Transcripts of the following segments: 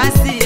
fácil.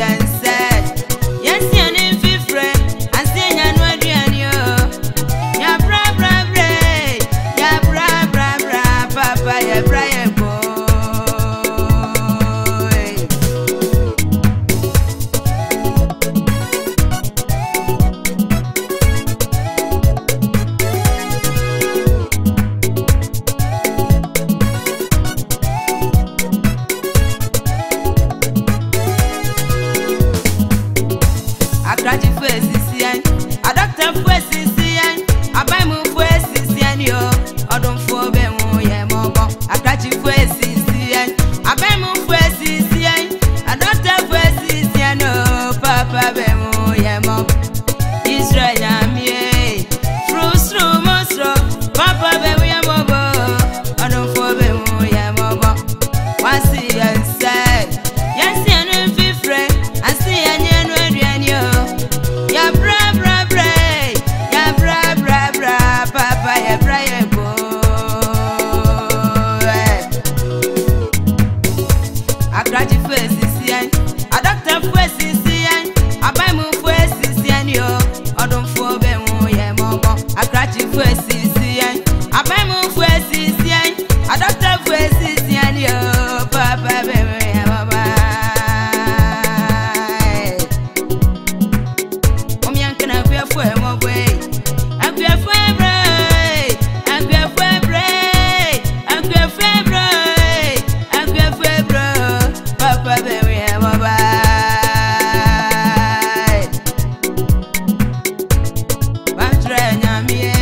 Papa,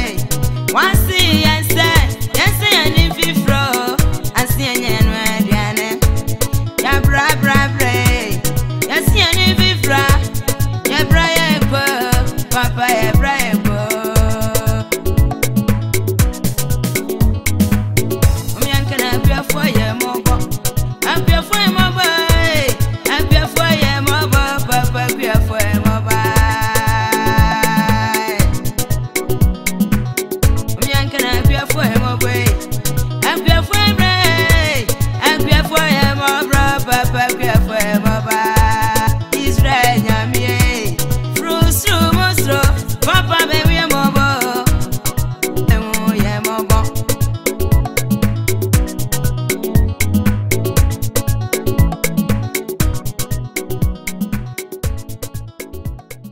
fuego, pues.